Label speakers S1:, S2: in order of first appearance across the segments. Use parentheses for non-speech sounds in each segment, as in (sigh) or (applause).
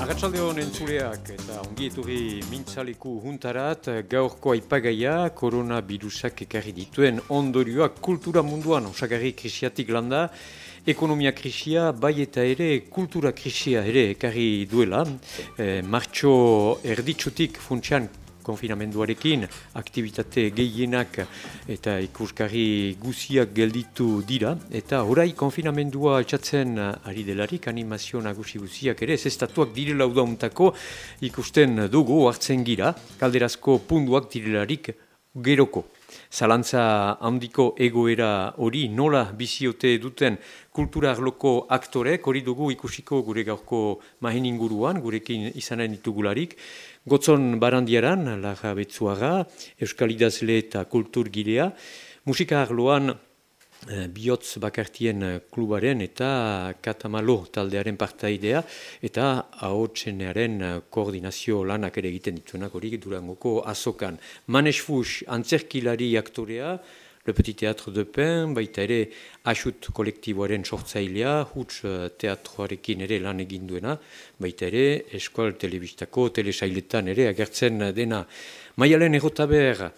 S1: Arratsaldeon entzuleak zureak eta ongieturri mintzaleku juntarat gaurko aipagaia koronavirusak ekarri dituen ondorioak kultura munduan osagarri krisiatik landa ekonomia krisia bai eta ere kultura krisia ere ekarri duela. E, martxo erditsutik funtsian konfinamenduarekin, aktivitate gehienak eta ikuskarri guziak gelditu dira, eta orai konfinamendua etxatzen ari delarik, animazio nagusi guziak ere, zestatuak direla udauntako ikusten dugu hartzen gira, kalderazko punduak direlarik geroko. Zalantza handiko egoera hori nola biziote duten kultura arloko aktorek, hori dugu ikusiko gure gaurko mahen inguruan, gurekin izanen ditugularik, Gotzon barandiaran, laga betzuaga, euskal idazle eta kultur gilea, musika arloan eh, bihotz bakartien klubaren eta katamalo taldearen partaidea eta ahotsenearen koordinazio lanak ere egiten dituenak hori durangoko azokan. Manes Fush, antzerkilari aktorea, Le Petit Théâtre de Pen, baita ere asut kolektiboaren sortzailea, huts uh, teatroarekin ere lan egin duena, baita ere eskual telebistako telesailetan ere agertzen dena. Maialen egotaber,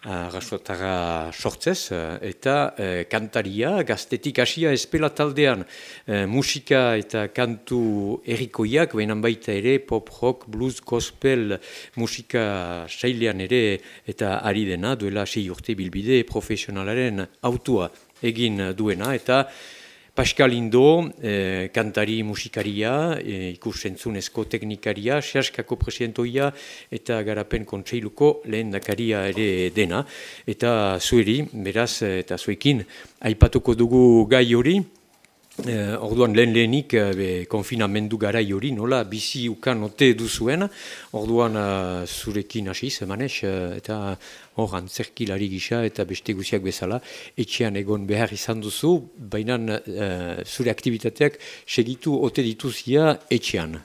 S1: Arrasuatara sortzez, eta e, kantaria, gaztetik hasia espela taldean. E, musika eta kantu erikoiak, behinan baita ere pop, rock, blues, gospel musika sailean ere eta ari dena, duela sei urte bilbide profesionalaren autua egin duena, eta Pascal Indo, eh, kantari musikaria, eh, ikusentzunezko teknikaria, sehaskako presidentoia eta garapen kontseiluko lehen dakaria ere dena. Eta zueri, beraz, eta zuekin, aipatuko dugu gai hori, Eh, orduan lehen lehenik eh, konfinamendu gara hori nola bizi ukan ote duzuen, orduan uh, zurekin hasi zemanez, uh, eta hor antzerkilari gisa eta beste guziak bezala, etxean egon behar izan duzu, baina uh, zure aktivitateak segitu ote dituzia etxean.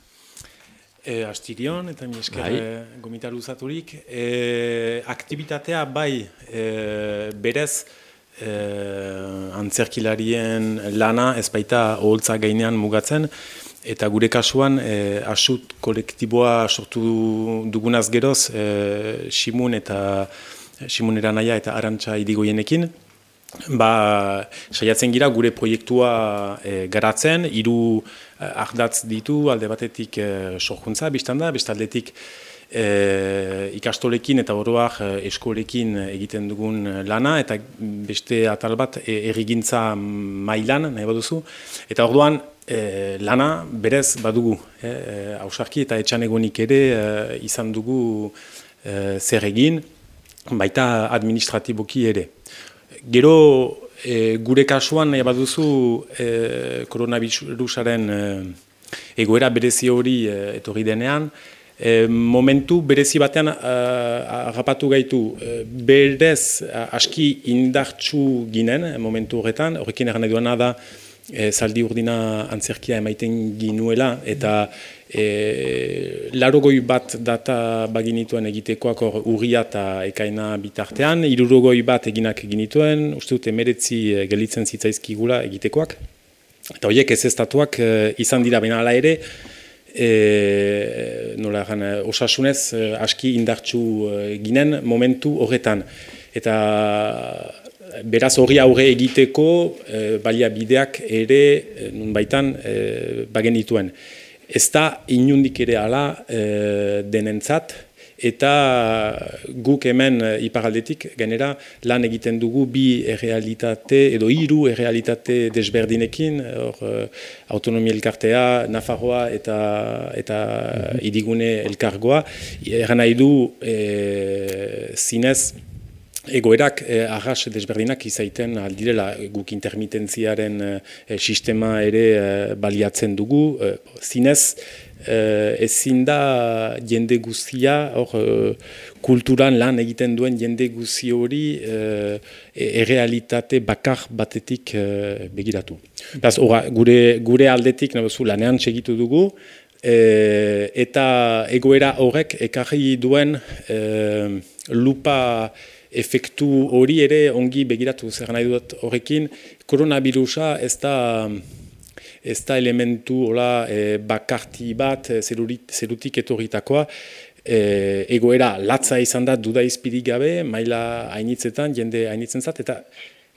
S2: E, astirion, eta mi esker bai. gomitaru zaturik. E, aktivitatea bai e, berez, eh, antzerkilarien lana ez baita oholtza gainean mugatzen, eta gure kasuan eh, asut kolektiboa sortu dugunaz geroz, eh, Simun eta Simun Eranaia eta Arantxa idigoienekin, ba, saiatzen gira gure proiektua eh, garatzen, hiru ardatz ditu alde batetik eh, sorkuntza, biztanda, bestaldetik e, ikastolekin eta oroak e, eskolekin egiten dugun lana eta beste atal bat e, errigintza mailan nahi baduzu. Eta orduan e, lana berez badugu, e, hausarki eta etxan egonik ere e, izan dugu e, zer egin, baita administratiboki ere. Gero e, gure kasuan nahi baduzu e, koronavirusaren e, egoera berezi hori e, etorri denean, E, momentu berezi batean agapatu gaitu e, berez aski indartsu ginen momentu horretan, horrekin eran duena da e, zaldi urdina antzerkia emaiten ginuela eta e, larogoi bat data baginituen egitekoak hor urria eta ekaina bitartean, irurogoi bat eginak eginituen, uste dute meretzi gelitzen zitzaizkigula egitekoak. Eta horiek ez estatuak izan dira baina ere, e, nola egan, osasunez e, aski indartsu e, ginen momentu horretan. Eta beraz hori aurre egiteko e, balia bideak ere e, nun baitan e, bagen dituen. Ez da inundik ere ala e, denentzat, eta guk hemen eh, iparaldetik genera lan egiten dugu bi errealitate edo hiru errealitate desberdinekin. Hor uh, autonomia elkartea, Nafarroa eta eta mm idigune elkargoa. Eran nahi du e, zinez egoerak eh, arras desberdinak izaiten aldirela guk intermitentziaren eh, sistema ere eh, baliatzen dugu, eh, zinez eh, ezin da jende guzia, hor eh, kulturan lan egiten duen jende guzi hori eh, errealitate bakar batetik eh, begiratu. Beraz, gure, gure aldetik nabezu, lanean segitu dugu, eh, eta egoera horrek ekarri duen eh, lupa efektu hori ere ongi begiratu zer nahi dut horrekin, koronavirusa ez da, ez da elementu hola, e, bakarti bat e, zerutik etorritakoa, e, egoera latza izan da duda izpirik gabe, maila hainitzetan, jende hainitzen zat, eta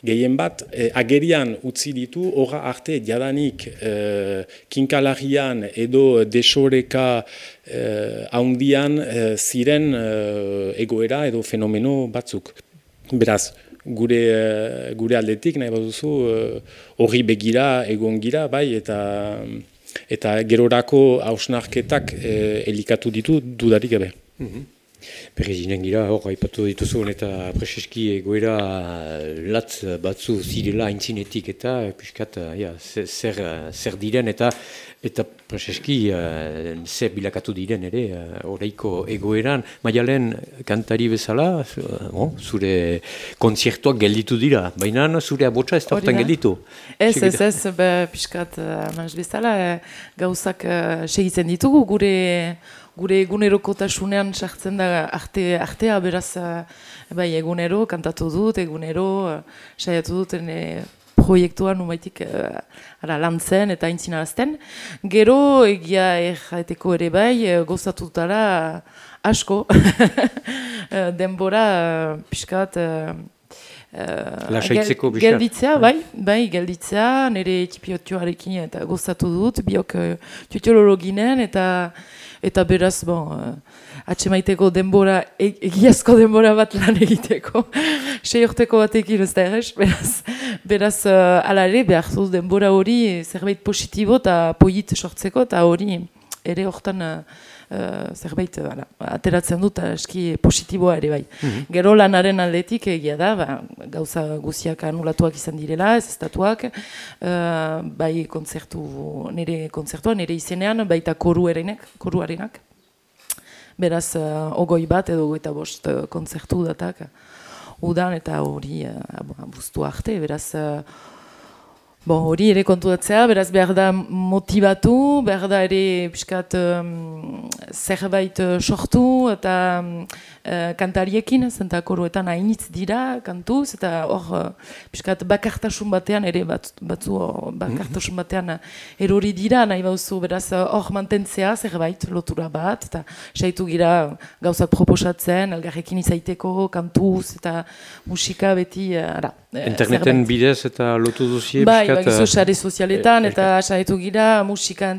S2: gehien bat, e, agerian utzi ditu, horra arte jadanik e, kinkalagian edo desoreka e, e, ziren e, egoera edo fenomeno batzuk. Beraz, gure, gure aldetik, nahi baduzu, horri begira egon gira, bai, eta eta gerorako hausnarketak e, elikatu ditu dudarik gabe. Mm
S1: Perezinen gira, hor, haipatu dituzun eta preseski egoera latz batzu zirela aintzinetik eta piskat, ja, zer, zer diren eta eta preseski uh, zer bilakatu diren ere uh, egoeran. Maialen kantari bezala, uh, zure konzertuak gelditu dira, baina zure abotsa ez da hortan gelditu.
S3: Ez, ez, ez, piskat, uh, bezala, gauzak uh, segitzen ditugu gure gure egunerokotasunean sartzen da arte, artea beraz eh, bai egunero kantatu dut egunero uh, saiatu dut ene proiektuan numaitik uh, ara lantzen eta intzinarazten gero egia erraeteko ere bai gozatu dutara asko (laughs) denbora uh, piskat
S1: Uh, Lasaitzeko
S3: gel, Gelditzea, bai, bai, gelditzea, nire etxipiotuarekin eta gozatu dut, biok uh, eta eta beraz, bon, uh, maiteko denbora, e egiazko denbora bat lan egiteko, (laughs) sei urteko batekin ez da errez, beraz, beraz uh, ala ere, behar zu denbora hori zerbait positibo eta poit sortzeko, eta hori ere hortan uh, zerbait ala, ateratzen dut eski positiboa ere bai. Mm Gero lanaren aldetik egia da, ba, gauza guziak anulatuak izan direla, ez estatuak, uh, bai konzertu, nire konzertua, nire izenean, baita koru erenek, koru arenak. Beraz, uh, ogoi bat edo eta bost uh, konzertu datak, udan eta hori uh, buztu arte, beraz, Bon, hori ere kontuatzea, beraz behar da motivatu, behar da ere piskat um, zerbait uh, sortu eta uh, kantariekin, zenta koruetan hainitz dira kantuz, eta hor uh, piskat bakartasun batean ere bat, batzu bakartasun batean erori dira, nahi bauzu beraz hor mantentzea zerbait lotura bat, eta saitu gira gauzak proposatzen, elgarrekin izaiteko kantuz eta musika beti, ara,
S1: Interneten bidez eta lotu duzie?
S3: Bai, bai, gizu sare sozialetan eta saietu gira musika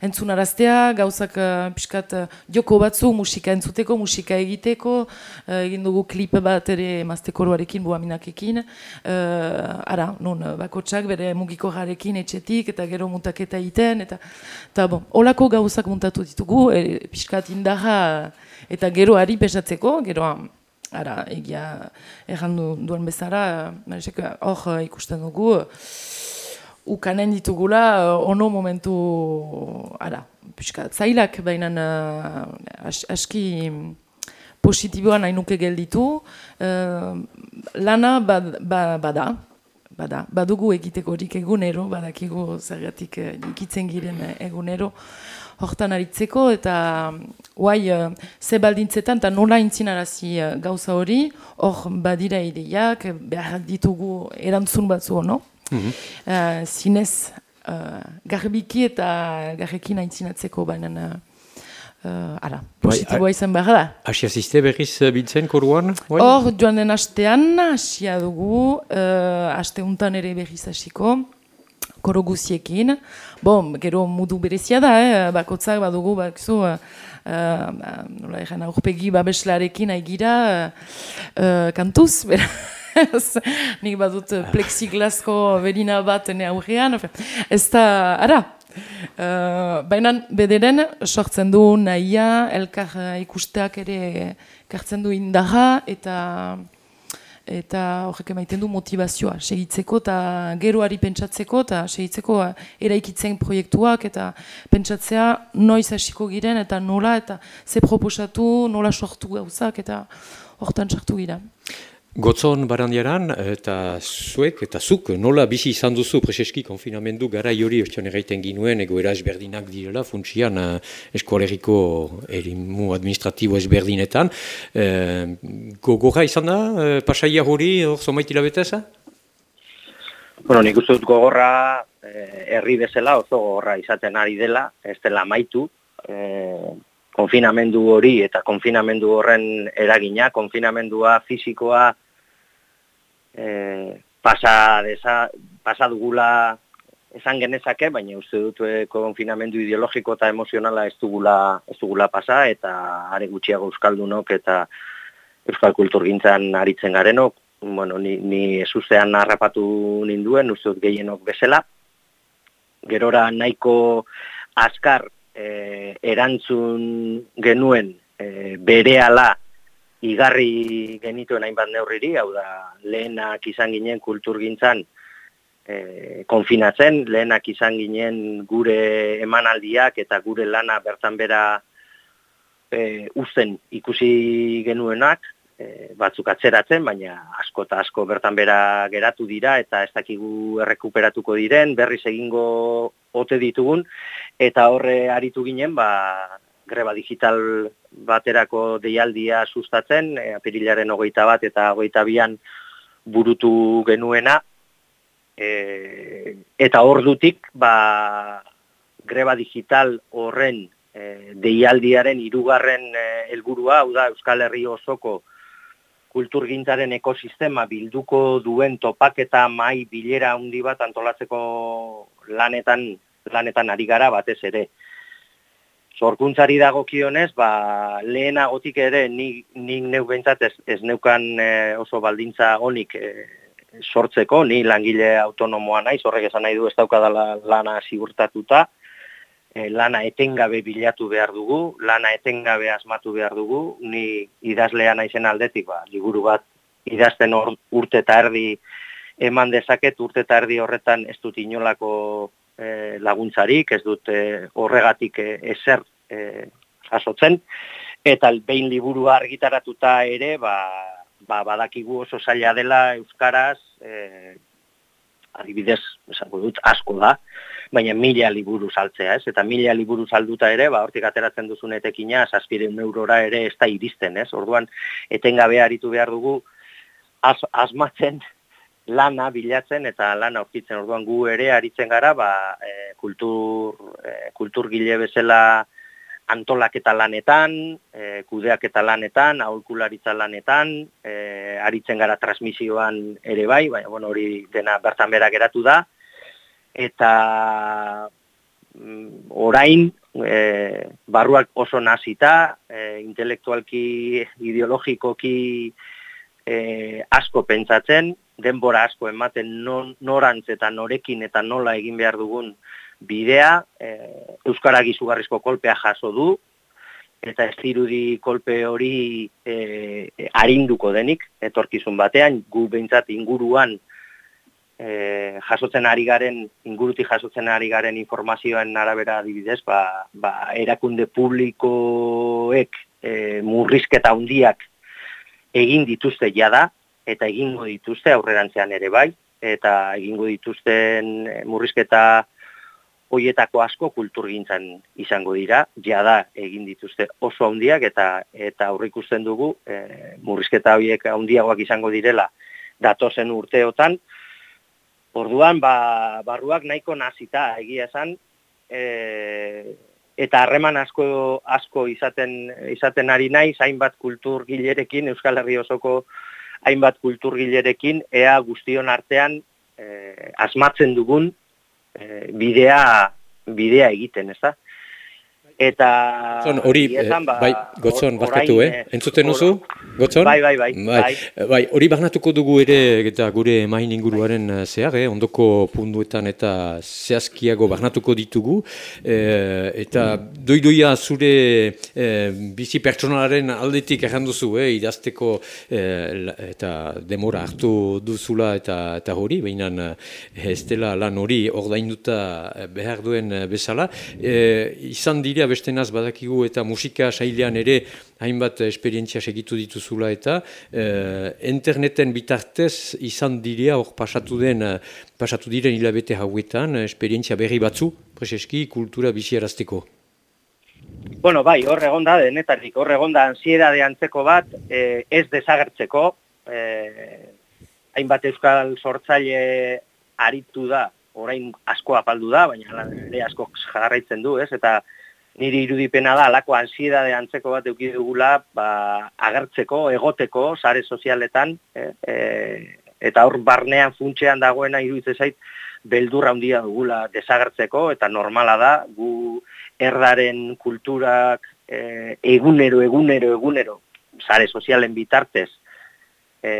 S3: entzunaraztea, gauzak piskat joko batzu musika entzuteko, musika egiteko, egin dugu klip bat ere maztekoroarekin, buaminakekin, ara, nun, bakotsak bere mugiko jarekin etxetik eta gero muntaketa egiten, eta, eta bon, olako gauzak muntatu ditugu, e, piskat indaha eta gero ari pesatzeko, gero Ara, egia, erran duen bezala, hor uh, ikusten dugu, ukanen ditugula, uh, ono momentu, ara, pixka, zailak, baina uh, aski positiboan hain nuke gelditu, lana bad, bada, bada, badugu egiteko horik egunero, badakigu zergatik ikitzen giren egunero, hortan aritzeko eta guai uh, ze baldintzetan eta nola intzinarazi uh, gauza hori, hor badira ideiak, behar ditugu erantzun batzu no? Mm -hmm. uh, zinez uh, garbiki eta garrekin aintzinatzeko baina Uh, ara, positiboa izan behar da.
S1: Asia ziste berriz biltzen koruan?
S3: Hor, joan den astean, asia dugu, uh, aste untan ere berriz hasiko koro guziekin. Bon, gero mudu berezia da, eh? bakotzak badugu, bakzu, uh, uh, nola egin, aurpegi babeslarekin aigira uh, kantuz, (laughs) beraz, nik badut plexiglasko berina bat ne aurrean, ez da, ara, Uh, Baina bederen sortzen du nahia, elkar ikusteak ere kartzen du indaha eta eta horrek emaiten du motivazioa, segitzeko eta geroari pentsatzeko eta segitzeko eh, eraikitzen proiektuak eta pentsatzea noiz hasiko giren eta nola eta ze proposatu, nola sortu gauzak eta hortan sartu gira.
S1: Gotzon barandiaran eta zuek eta zuk nola bizi izan duzu preseski konfinamendu gara jori ostion erraiten ginuen egoera ezberdinak direla funtsian uh, erimu administratibo ezberdinetan. Uh, gogorra izan da, uh, pasaia hori hor zomaitila beteza?
S4: Bueno, nik uste dut gogorra herri bezala oso gogorra izaten ari dela, ez dela maitu. Eh, konfinamendu hori eta konfinamendu horren eragina, konfinamendua fisikoa e, pasa, desa, pasa dugula esan genezake, baina uste dut e, konfinamendu ideologiko eta emozionala ez dugula, ez dugula pasa eta are gutxiago euskaldunok eta euskal kulturgintzan aritzen garenok, bueno, ni, ni esuzean harrapatu ninduen, uste dut gehienok bezala, gerora nahiko askar e, erantzun genuen e, bere ala igarri genituen hainbat neurriri, hau da lehenak izan ginen kulturgintzan e, konfinatzen, lehenak izan ginen gure emanaldiak eta gure lana bertan bera e, uzten ikusi genuenak, e, batzuk atzeratzen, baina asko eta asko bertan bera geratu dira eta ez dakigu errekuperatuko diren, berriz egingo ote ditugun, eta horre aritu ginen, ba, greba digital baterako deialdia sustatzen, e, apirilaren hogeita bat eta hogeita bian burutu genuena, e, eta hor dutik, ba, greba digital horren e, deialdiaren irugarren e, helburua hau da Euskal Herri osoko kulturgintzaren ekosistema bilduko duen topaketa mai bilera handi bat antolatzeko lanetan lanetan ari gara batez ere. Zorkuntzari dagokionez, ba, lehenagotik ere nik, nik neu bentsat ez, ez neukan e, oso baldintza honik e, sortzeko, ni langile autonomoa naiz, horrek esan nahi du ez daukadala lana sigurtatuta, e, lana etengabe bilatu behar dugu, lana etengabe asmatu behar dugu, ni idazlea naizen aldetik, ba, liburu bat idazten urte eta erdi eman dezaket, urte eta erdi horretan ez dut inolako e, laguntzarik, ez dut e, horregatik e, ezer e, jasotzen, eta behin liburu argitaratuta ere, ba, ba, badakigu oso zaila dela Euskaraz, e, adibidez, esango dut, asko da, baina mila liburu saltzea, ez? Eta mila liburu salduta ere, ba, hortik ateratzen duzun etekina, saspiren eurora ere ez da iristen, ez? Orduan, etengabe aritu behar dugu, az, asmatzen lana bilatzen eta lana aurkitzen. Orduan, gu ere aritzen gara, ba, e, kultur, e, kultur gile bezala, antolaketa lanetan, e, kudeaketa lanetan, aholkularitza lanetan, e, aritzen gara transmisioan ere bai, baina bueno, hori dena bertan bera geratu da, eta mm, orain e, barruak oso nazita, e, intelektualki, ideologikoki e, asko pentsatzen, denbora asko ematen non, norantz eta norekin eta nola egin behar dugun bidea, e, Euskara gizugarrizko kolpea jaso du, eta ez dirudi kolpe hori e, arinduko denik, etorkizun batean, gu behintzat inguruan e, jasotzen ari garen, inguruti jasotzen ari garen informazioen arabera adibidez, ba, ba, erakunde publikoek e, murrizketa handiak egin dituzte jada, eta egingo dituzte aurrerantzean ere bai, eta egingo dituzten murrizketa hoietako asko kulturgintzan izango dira, jada egin dituzte oso handiak eta eta aurrikusten dugu e, murrizketa horiek handiagoak izango direla datozen urteotan. Orduan ba, barruak nahiko nazita egia esan e, eta harreman asko asko izaten izaten ari naiz hainbat kulturgilerekin Euskal Herri osoko hainbat kulturgilerekin ea guztion artean e, asmatzen dugun e, bidea bidea egiten, ez da? Eta...
S1: hori, ba, bai, gotzon, barkatu, eh? Entzuten duzu? Gotzon?
S4: Bai, bai, bai.
S1: Bai, bai. bai hori barnatuko dugu ere eta gure main inguruaren bai. zehar, eh? ondoko punduetan eta zehazkiago barnatuko ditugu. E, eta doidoia zure e, bizi pertsonalaren aldetik erranduzu, eh? idazteko e, eta demora hartu duzula eta, eta hori, baina ez dela lan hori ordainduta behar duen bezala. E, izan dira bestenaz badakigu eta musika sailean ere hainbat esperientzia segitu dituzula eta eh, interneten bitartez izan direa hor pasatu den eh, pasatu diren hilabete hauetan esperientzia berri batzu preseski kultura biziarazteko.
S4: Bueno, bai, hor egonda denetarik, hor egonda ansiedade antzeko bat eh, ez desagertzeko eh, hainbat euskal sortzaile aritu da, orain asko apaldu da, baina ere asko jarraitzen du, ez? Eta niri irudipena da, alako ansiedade antzeko bat euki dugula, ba, agertzeko, egoteko, sare sozialetan, eh, e, eta hor barnean funtsean dagoena iruditzen zait, beldurra handia dugula desagertzeko, eta normala da, gu erdaren kulturak e, egunero, egunero, egunero, sare sozialen bitartez, e,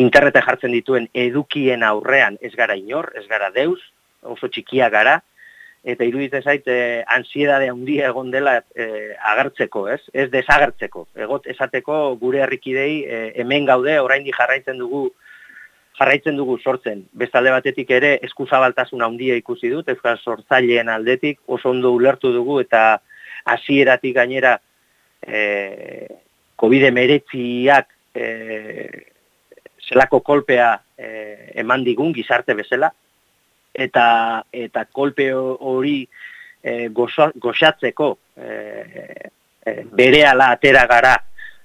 S4: internete jartzen dituen edukien aurrean ez gara inor, ez gara deus, oso txikia gara, eta iruditzen zait eh, ansiedade handia egon dela eh, agertzeko, ez? Ez desagertzeko. Egot esateko gure herrikidei eh, hemen gaude oraindik jarraitzen dugu jarraitzen dugu sortzen. Bestalde batetik ere eskuzabaltasun handia ikusi dut euskal sortzaileen aldetik oso ondo ulertu dugu eta hasieratik gainera eh COVID-19ak eh zelako kolpea eh, eman digun gizarte bezala, eta eta kolpe hori e, goxatzeko e, e, bere ala atera gara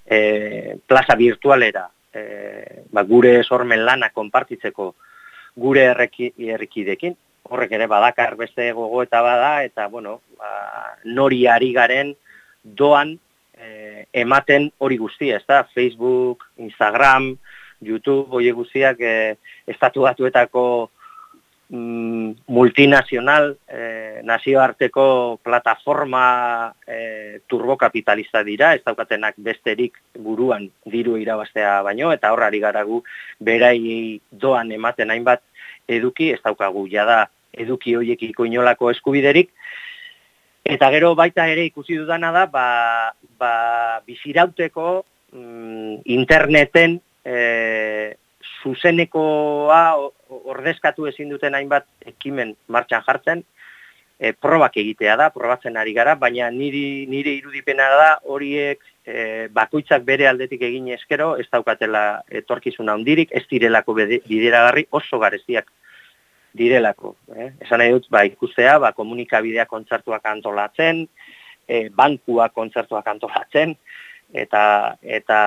S4: e, plaza virtualera e, ba, gure sormen lana konpartitzeko gure errekidekin. Horrek ere badakar beste gogo eta bada eta bueno ba, nori ari garen doan e, ematen hori guztia ez da Facebook, Instagram, YouTube, oie guztiak e, estatu batuetako multinazional, eh, nazioarteko plataforma eh, turbokapitalista dira, ez daukatenak besterik buruan diru irabaztea baino, eta horrari garagu berai doan ematen hainbat eduki, ez daukagu jada eduki horiek inolako eskubiderik, Eta gero baita ere ikusi dudana da, ba, ba bizirauteko mm, interneten e, zuzenekoa ordezkatu ezin duten hainbat ekimen martxan jartzen, e, probak egitea da, probatzen ari gara, baina niri, nire irudipena da horiek e, bakoitzak bere aldetik egin eskero, ez daukatela etorkizuna handirik, ez direlako bideragarri oso garestiak direlako. Eh? Esan nahi dut, ba, ikustea, ba, komunikabideak kontzertuak antolatzen, e, bankuak kontzertuak antolatzen, eta, eta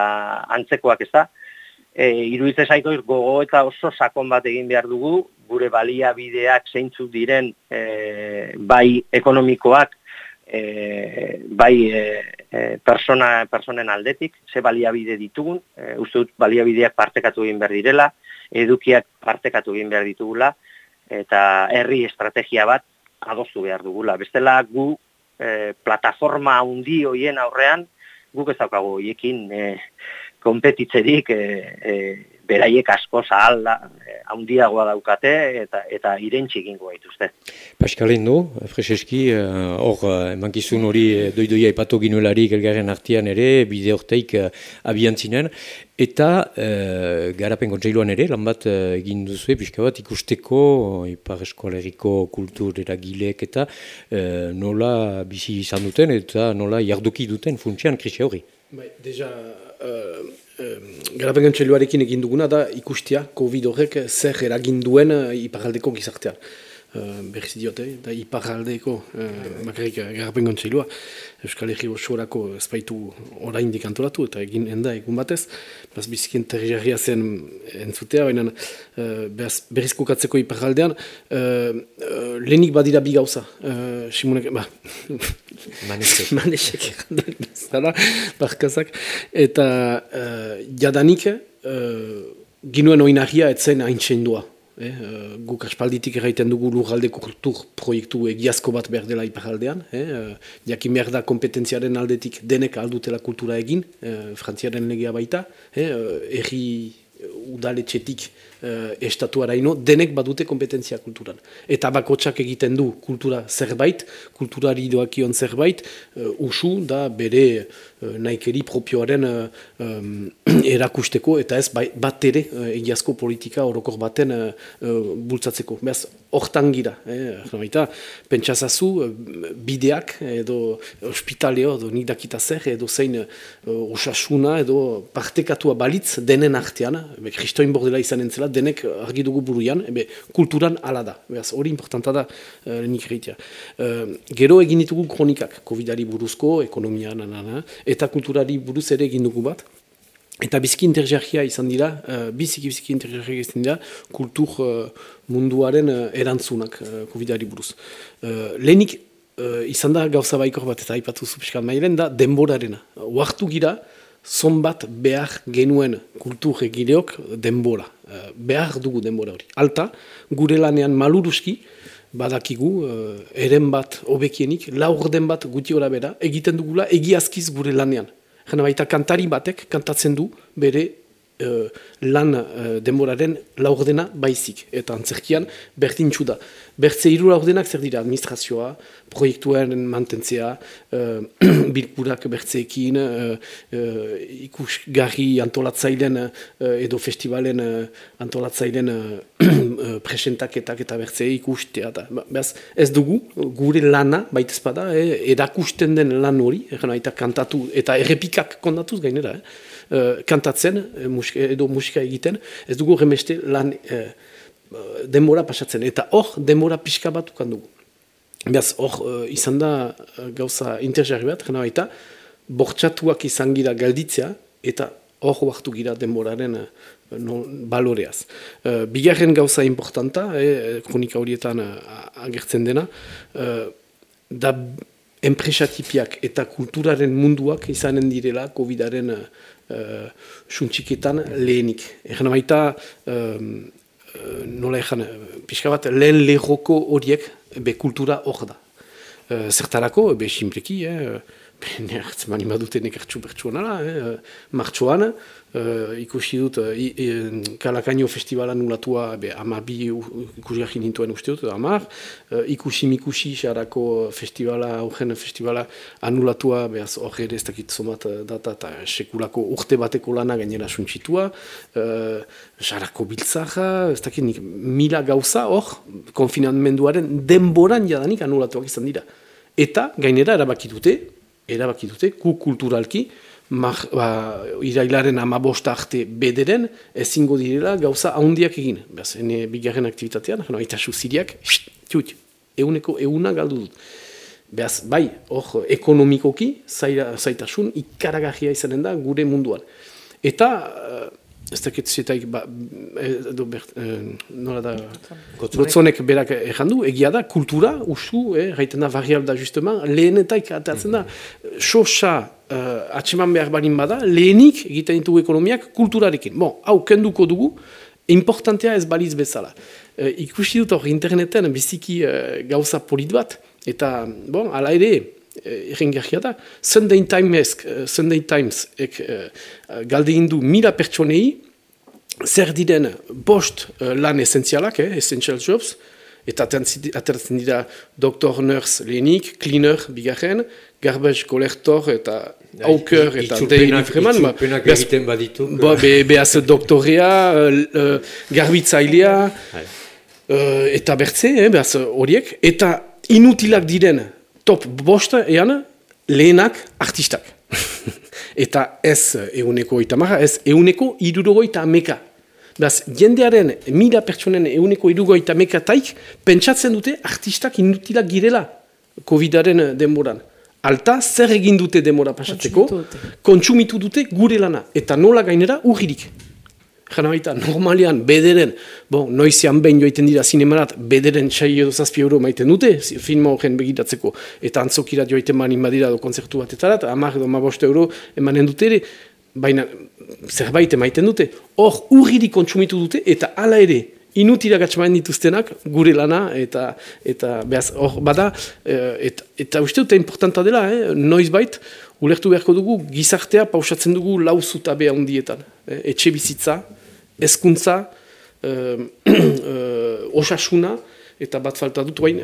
S4: antzekoak ez da e, iruditzen zaiko gogo eta oso sakon bat egin behar dugu, gure baliabideak zeintzuk diren e, bai ekonomikoak, e, bai e, e, persona, personen aldetik, ze baliabide ditugun, e, uste dut baliabideak partekatu egin behar direla, edukiak partekatu egin behar ditugula, eta herri estrategia bat adostu behar dugula. Bestela gu e, plataforma handi hoien aurrean, guk ez daukagu hoiekin e, konpetitzerik e, e, beraiek asko zahalda, e, handiagoa daukate eta eta irentsi egingo gaituzte.
S1: Pascalin du, Freseski, hor emankizun hori doidoia ipatu ginuelarik elgarren artian ere, bide horteik abiantzinen, eta uh, garapen kontseiluan ere, lan bat egin duzu, pixka bat ikusteko, ipar eskoleriko kultur eragilek eta uh, nola bizi izan duten eta nola jarduki duten funtsian krisi hori.
S5: Bai, deja, garapen txeluarekin egin duguna da ikustia COVID horrek zer eragin duen uh, iparaldeko gizartean. Uh, berriz diote, da iparaldeko uh, makarrik garapen kontseilua. Euskal Herri osorako espaitu orain antolatu eta egin enda egun batez. Baz bizikien terriarria zen entzutea, baina uh, berriz kokatzeko iparaldean. Uh, uh, lehenik badira bi gauza. Uh, Simonek, ba, (laughs)
S1: Manesek.
S5: Manesek, zara, barkazak. Eta uh, jadanik, uh, ginuen oinahia etzen hain txendua. Eh, uh, guk aspalditik erraiten dugu lurralde kultur proiektu egiazko bat behar dela iparaldean. Eh, jakin behar da kompetentziaren aldetik denek aldutela kultura egin, eh, frantziaren legea baita. Eh, erri udaletxetik uh, estatuaraino, denek badute kompetentzia kulturan. Eta bakotsak egiten du kultura zerbait, kulturari doakion zerbait, uh, usu da bere uh, naikeri propioaren (clears throat) erakusteko, eta ez bai, bat ere egiazko politika orokor baten uh, bultzatzeko. Beaz, hortan gira. Eh? pentsazazu, bideak, edo ospitaleo, edo nik dakita zer, edo zein uh, osasuna, edo partekatua balitz denen artean, kristoin bordela izan entzela, denek argi dugu buruan, ebe, kulturan ala da. Beaz, hori importanta da uh, nik Uh, gero egin ditugu kronikak, COVID-ari buruzko, ekonomia, nanana, eta kulturari buruz ere egin dugu bat. Eta biziki interjergia izan dira, uh, biziki biziki interjergia izan dira, kultur uh, munduaren erantzunak uh, COVID-ari buruz. Uh, lehenik uh, izan da gauza baikor bat eta aipatu zupiskan mailen da denborarena. Uartu gira, zonbat behar genuen kultur egileok denbora. Eh, behar dugu denbora hori. Alta, gure lanean maluruski, badakigu, uh, eren bat obekienik, laur den bat guti bera, egiten dugula egiazkiz gure lanean. Jena baita kantari batek kantatzen du bere uh, lan uh, denboraren laurdena baizik. Eta antzerkian bertintxu da. Bertze hiru laurdenak zer dira administrazioa, proiektuaren mantentzea, uh, (clears throat) bilkurak bertzeekin, uh, uh, ikusgarri antolatzailen uh, edo festivalen uh, antolatzailen uh, (clears throat) presentaketak eta bertze ikustea. Da. Ba, Beaz, ez dugu, gure lana, baita ezpada, eh, erakusten den lan hori, eta kantatu, eta errepikak kondatuz gainera, eh. Eh, kantatzen uh, edo musika egiten, ez dugu remeste lan uh, denbora pasatzen. Eta hor, denbora pixka bat ukan dugu. Beaz, hor, uh, izan da gauza interjarri bat, jena baita, bortxatuak izan gira galditzea, eta hor huartu gira denboraren uh, no, baloreaz. Uh, bigarren gauza importanta, eh, kronika horietan agertzen dena, da enpresatipiak eta kulturaren munduak izanen direla COVID-aren uh, suntxiketan lehenik. Egan baita, um, nola egan, pixka bat, lehen lehoko horiek be kultura hor da. Uh, zertarako, be simpleki, eh, be nertzen mani badute nekartxu bertsuan ala, eh, martxoan, Uh, ikusi dut, uh, Kalakaino festivala nulatua be, ama bi ikusi nintuen uste dut, amar. Uh, ikusi mikusi xarako festivala, aurren festivala anulatua, behaz hor ere ez dakit zomat data eta sekulako urte bateko lana gainera suntxitua. Uh, xarako biltzaja, ez dakit nik mila gauza hor, konfinamenduaren denboran jadanik anulatuak izan dira. Eta gainera erabakitute, erabakitute, ku kulturalki, mar, ba, irailaren amabosta arte bederen, ezingo direla gauza haundiak egin. Beaz, ene bigarren aktivitatean, no, eta suziriak, txut, euneko euna galdu dut. Beaz, bai, hor, ekonomikoki, zaira, zaitasun, ikaragarria izanen da gure munduan. Eta, ez dakit zetaik, ba, edo bert, e, nola da, gotzonek berak errandu, egia da, kultura, usu, eh, gaiten da, varial da, justeman, lehenetaik atatzen da, sosa uh, atseman behar barin bada, lehenik egiten ditugu ekonomiak kulturarekin. Bon, hau, kenduko dugu, importantea ez baliz bezala. Uh, ikusi dut hor interneten biziki uh, gauza polit bat, eta, bon, ala ere, errengarria da, Sunday Times, uh, Sunday Times ek, uh, galde indu mila pertsonei, zer diren bost lan esentzialak, eh, essential jobs, eta ateratzen dira doktor, nurse, lehenik, cleaner, bigarren, garbage collector, eta auker, eta David Freeman.
S1: Itzulpenak egiten baditu.
S5: Ba, be, behaz doktorea, uh, garbitzailea, uh, eta bertze, eh, behaz horiek, eta inutilak diren top bosta ean lehenak artistak. (laughs) eta ez euneko itamara, ez euneko irurogoita ameka. Beraz, jendearen mila pertsonen euneko irurogoita ameka taik, pentsatzen dute artistak inutilak girela COVID-aren denboran. Alta, zer egin dute demora pasatzeko, kontsumitu dute gure lana. Eta nola gainera, urririk. Jana baita, normalian, bederen, bon, noizian behin joiten dira zinemarat, bederen txai edo zazpi euro maiten dute, filma horren begitatzeko, eta antzokirat joiten manin badira do konzertu batetarat, amak edo maboste euro emanen dute ere, baina zerbait emaiten dute. Hor, urririk kontsumitu dute, eta hala ere, inutirak atxamaen dituztenak, gure lana, eta, eta behaz, hor, bada, eta, eta uste dute importanta dela, eh? noiz bait, ulertu beharko dugu, gizartea pausatzen dugu lau zutabe handietan. Eh? Etxe bizitza, ezkuntza, (clears throat) osasuna, eta bat falta dut, bain,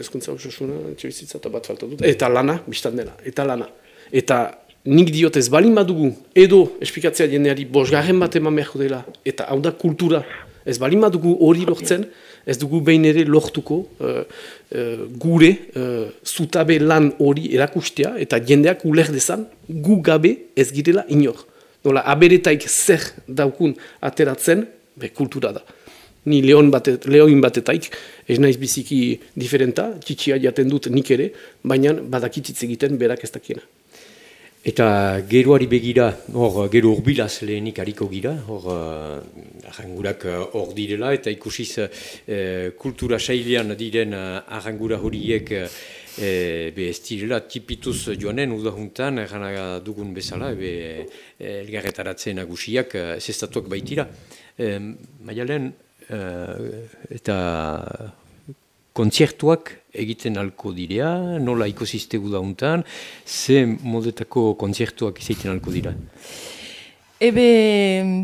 S5: ezkuntza, osasuna, etxe bizitza, eta bat falta dut, eta lana, biztan dena, eta lana. Eta nik diot ez balin badugu, edo, espikatzea jendeari, bosgarren bat eman beharko dela, eta hau da kultura, ez balin badugu hori lortzen, ez dugu behin ere lortuko uh, uh, gure uh, zutabe lan hori erakustea, eta jendeak uler dezan, gu gabe ez girela inor. Nola, aberetaik zer daukun ateratzen, be kultura da. Ni leon batet, leoin batetaik, ez naiz biziki diferenta, txitsia jaten dut nik ere, baina badakititz egiten berak ez dakiena.
S1: Eta geroari begira, hor, gero urbilaz lehenik hariko gira, hor, arrangurak hor direla, eta ikusiz e, kultura sailean diren arrangura horiek e, be ez direla tipituz joanen udahuntan, errana dugun bezala, be elgarretaratzen nagusiak zestatuak baitira. E, Maialen, e, eta kontzertuak egiten alko direa, nola ikosistegu dauntan, ze modetako kontzertuak izaiten alko dira?
S3: Ebe,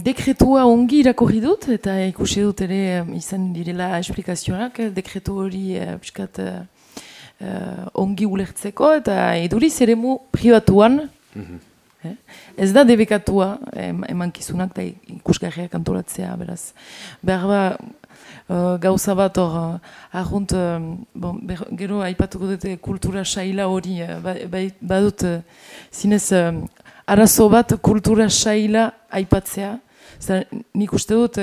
S3: dekretua ongi irakorri dut, eta ikusi dut ere izan direla esplikazioak, dekretu hori uh, ongi ulertzeko, eta eduriz ere mu privatuan, mm ez da debekatua emankizunak da ikusgarriak antolatzea, beraz. Behar ba, uh, gauza bat hor, uh, ahunt, uh, bon, gero aipatuko dute kultura saila hori, uh, ba, badut uh, zinez uh, arazo bat kultura saila aipatzea. Zer, nik uste dut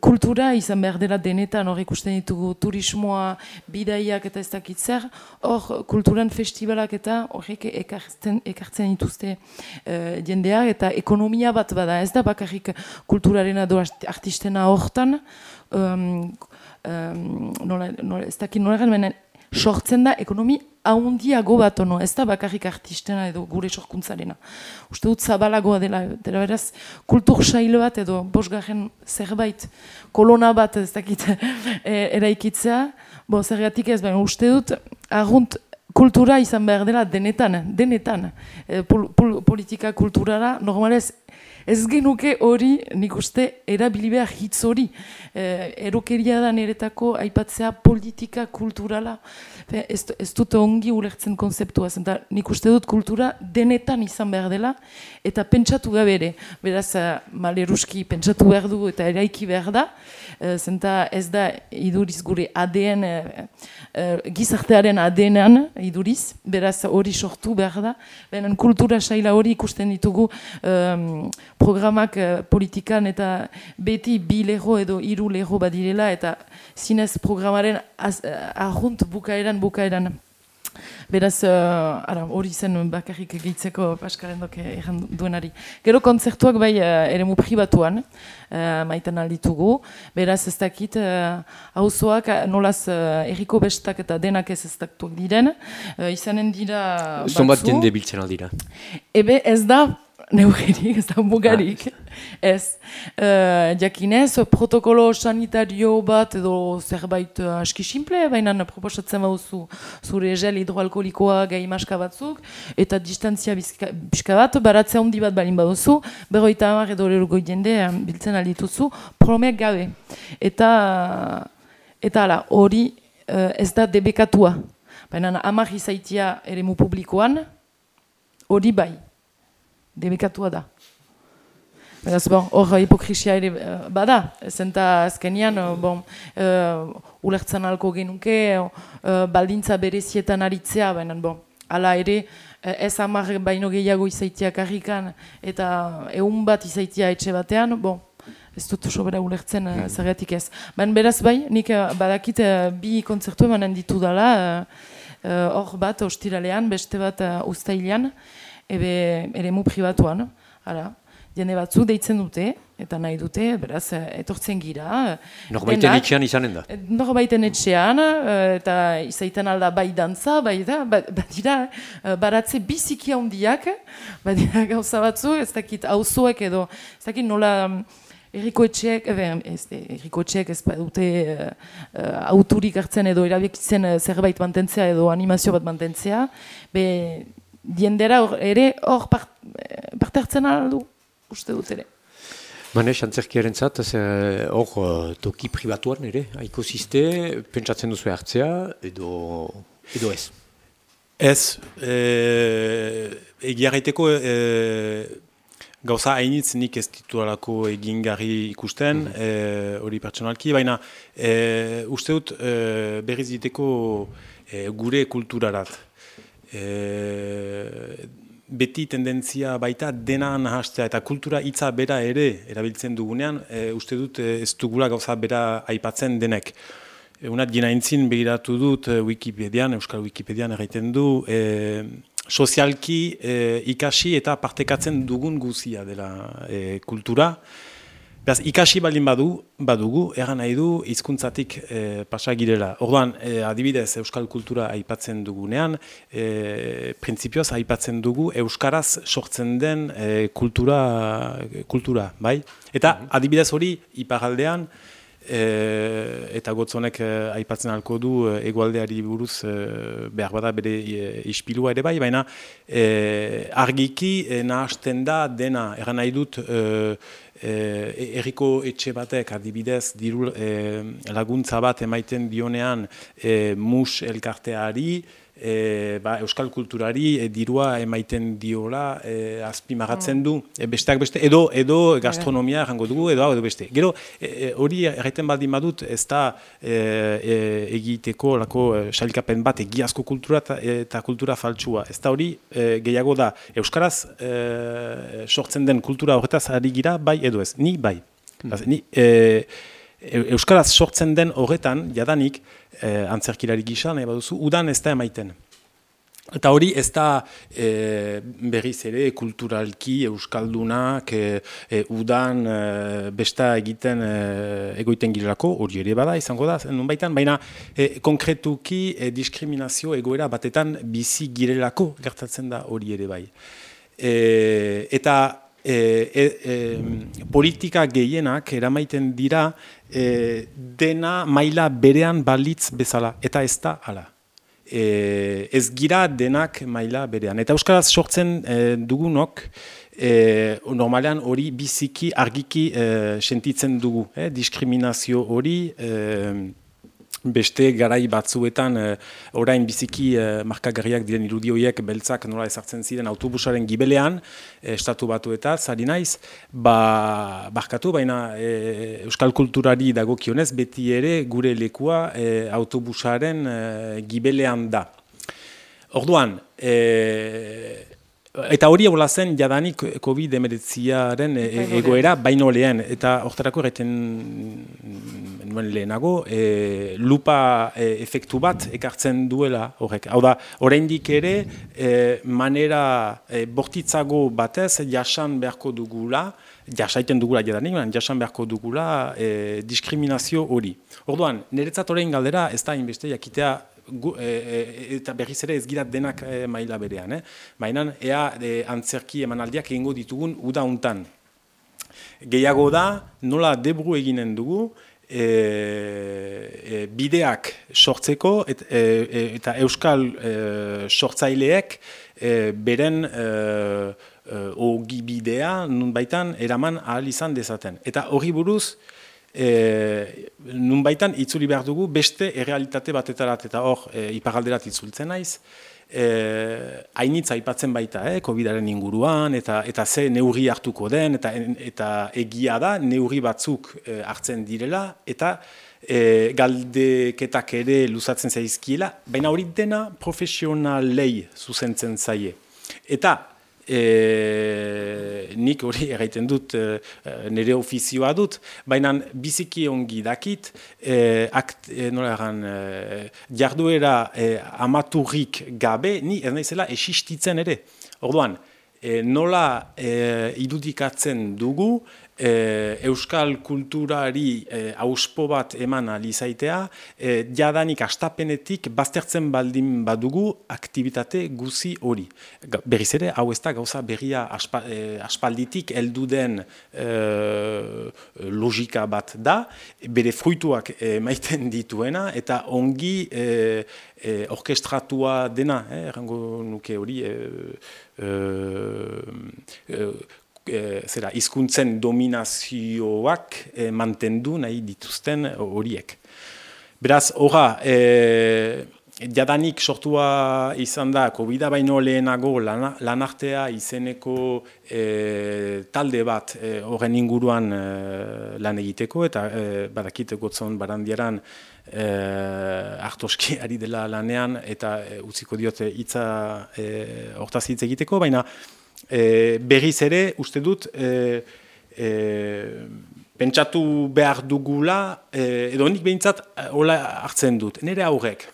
S3: kultura izan behar dela denetan hor ikusten ditugu turismoa, bidaiak eta ez dakitzer, hor kulturan festivalak eta horrek ekartzen, ekartzen dituzte uh, jendeak eta ekonomia bat bada. Ez da bakarrik kulturaren ado artistena hortan, um, um, nola, nola, ez dakit nola garen, sortzen da ekonomi ahondiago bat ono, ez da bakarrik artistena edo gure sorkuntzarena. Uste dut zabalagoa dela, dela beraz, kultur sailo bat edo bosgarren zerbait, kolona bat ez dakit (laughs) e, eraikitzea, bo zergatik ez, baina uste dut, argunt kultura izan behar dela denetan, denetan, e, politika kulturara, normalez, Ez genuke hori, nik uste, erabili behar hitz hori. E, erokeria da niretako aipatzea politika kulturala. Ez, ez dut ongi ulertzen konzeptua. Zenta, nik uste dut kultura denetan izan behar dela eta pentsatu gabere. Beraz, eh, maleruski pentsatu behar du eta eraiki behar da. E, zenta ez da iduriz gure ADN, e, gizartearen ADN-an iduriz. Beraz, hori sortu behar da. Benen kultura saila hori ikusten ditugu programak uh, politikan eta beti bi leho edo hiru leho badirela eta zinez programaren ahunt uh, bukaeran bukaeran. Beraz, uh, hori zen bakarrik egitzeko paskaren doke erran duenari. Gero kontzertuak bai uh, ere mu pribatuan, uh, maiten alditugu. Beraz, ez dakit, hauzoak uh, nolaz uh, erriko bestak eta denak ez ez diren. Uh, izanen dira batzu.
S1: Zonbat jende biltzen aldira?
S3: Ebe ez da neugerik, ez da mugarik. Ez, uh, jakinez, protokolo sanitario bat edo zerbait uh, aski simple, baina proposatzen bauzu zure gel hidroalkolikoa gai maska batzuk, eta distantzia bizka bat, baratzea handi bat balin baduzu, berroita hamar edo lerugoi jende biltzen aldituzu, promek gabe. Eta, eta ala, hori ez da debekatua. Baina hamar izaitia ere mu publikoan, hori bai debekatua da. Beraz, bon, hor hipokrisia ere uh, bada, zenta azkenian, uh, bon, uh, ulertzen alko genuke, uh, baldintza berezietan aritzea, baina, bon, ala ere, ez amar baino gehiago izaitiak harrikan, eta egun bat izaitia etxe batean, bon, ez dut sobera ulertzen uh, zergatik ez. Baina beraz bai, nik badakit bi kontzertu emanen ditu dela, hor bat ostiralean, beste bat uh, ustailean, ebe ere mu privatuan, hala, jende batzu deitzen dute, eta nahi dute, beraz, etortzen gira.
S1: Norbaiten etxean izanen da?
S3: Eh, norbaiten etxean, eh, eta izaiten alda bai dantza, bai da, ba, badira, eh, baratze biziki handiak, badira gauza batzu, ez dakit hauzuek edo, ez dakit nola Eriko etxeak, ez, eriko etxeak ez dute uh, auturik hartzen edo erabekitzen zerbait mantentzea edo animazio bat mantentzea, be, diendera ere hor part, parte hartzen aldu, uste dut ere.
S1: Manes, antzerkiaren zat, hor toki pribatuan ere, haiko ziste, pentsatzen duzu hartzea edo, edo ez?
S2: Ez, e, egiarraiteko e, gauza hainitz nik ez alako egingarri ikusten, mm. e, hori pertsonalki, baina e, uste dut e, berriz diteko e, gure kulturarat. E, beti tendentzia baita dena nahastea eta kultura hitza bera ere erabiltzen dugunean, e, uste dut ez dugula gauza bera aipatzen denek. Egunat gina entzin begiratu dut eh, Wikipedian, Euskal Wikipedian egiten du, e, sozialki e, ikasi eta partekatzen dugun guzia dela e, kultura. Beraz, ikasi baldin badu, badugu, egan nahi du, hizkuntzatik e, pasa girela. Orduan, e, adibidez, Euskal kultura aipatzen dugunean, e, printzipioz aipatzen dugu Euskaraz sortzen den e, kultura, kultura, bai? Eta mhm. adibidez hori, iparaldean, E, eta gotzonek e, aipatzen halko du egualdeari buruz e, behar bada bere e, ispilua ere bai, baina e, argiki e, nahasten da dena, eran nahi dut e, e, erriko etxe batek adibidez diru, laguntza bat emaiten dionean e, mus elkarteari, e, ba, euskal kulturari e, dirua emaiten diola e, azpimagatzen du e, besteak beste edo edo gastronomia errango dugu edo edo beste. Gero e, e, hori erraiten baldin badut ez da e, e, egiteko lako e, sailkapen bat egiazko kultura eta, kultura faltsua. Ez da hori e, gehiago da euskaraz e, sortzen den kultura horretaz ari gira bai edo ez. Ni bai. Hmm. ni e, Euskaraz sortzen den horretan, jadanik, eh, antzerkilari gisa, nahi baduzu, udan ez da emaiten. Eta hori ez da e, berriz ere kulturalki euskaldunak e, e, udan e, besta egiten e, egoiten girelako, hori ere bada izango da, nun baitan, baina e, konkretuki e, diskriminazio egoera batetan bizi girelako gertatzen da hori ere bai. E, eta e, e, e, politika gehienak eramaiten dira e, dena maila berean balitz bezala, eta ez da hala. E, ez gira denak maila berean. Eta Euskaraz sortzen e, dugunok, e, normalean hori biziki argiki e, sentitzen dugu. E, diskriminazio hori... E, beste garai batzuetan uh, orain biziki uh, markagarriak diren irudioiek beltzak nola ezartzen ziren autobusaren gibelean eh, estatu batu eta zari naiz. Ba, barkatu baina euskal kulturari dagokionez beti ere gure lekua autobusaren gibelean da. Orduan, Eta hori hola zen jadanik COVID-19 e, egoera baino lehen, eta horretarako erreten nuen lehenago, e, lupa e, efektu bat ekartzen duela horrek. Hau da, oraindik ere, e, manera e, bortitzago batez jasan beharko dugula, jasaiten dugula jadanik, jasan beharko dugula e, diskriminazio hori. Orduan, niretzat orain galdera ez da inbeste jakitea gu, e, e, eta berriz ere ez girat denak e, maila berean. Eh? Baina ea e, antzerki emanaldiak egingo ditugun uda untan. Gehiago da, nola debru eginen dugu, e, e, bideak sortzeko et, e, e, eta euskal e, sortzaileek e, beren e, e, ogi bidea nun baitan eraman ahal izan dezaten. Eta hori buruz, e, nun baitan itzuli behar dugu beste errealitate batetarat eta hor e, ipagalderat itzultzen naiz. E, aipatzen baita, eh, COVID-aren inguruan, eta eta ze neurri hartuko den, eta, eta egia da, neurri batzuk e, hartzen direla, eta e, galdeketak ere luzatzen zaizkiela, baina hori dena profesionalei zuzentzen zaie. Eta e, nik hori (laughs) egiten dut e, nire ofizioa dut, baina biziki ongi dakit, e, akt, e, nola e, jarduera e, amaturrik gabe, ni ez naizela esistitzen ere. Orduan, e, nola e, idudikatzen dugu e, euskal kulturari e, auspo bat eman alizaitea, e, jadanik astapenetik baztertzen baldin badugu aktivitate guzi hori. Berriz ere, hau ez da gauza berria aspa, e, aspalditik heldu den e, logika bat da, bere fruituak e, maiten dituena, eta ongi e, e, orkestratua dena, eh, errango nuke hori, e, e, e, zera, izkuntzen dominazioak e, mantendu nahi dituzten horiek. Beraz, horra, e, jadanik sortua izan da, covid baino lehenago lanartea izeneko e, talde bat horren inguruan e, lan egiteko, eta e, badakit gotzon barandiaran e, hartoski (laughs) ari dela lanean, eta e, utziko diote hitza e, hortaz hitz egiteko, baina e, berriz ere, uste dut, e, e, pentsatu behar dugula, e, edo nik behintzat hola hartzen dut, nire aurrek.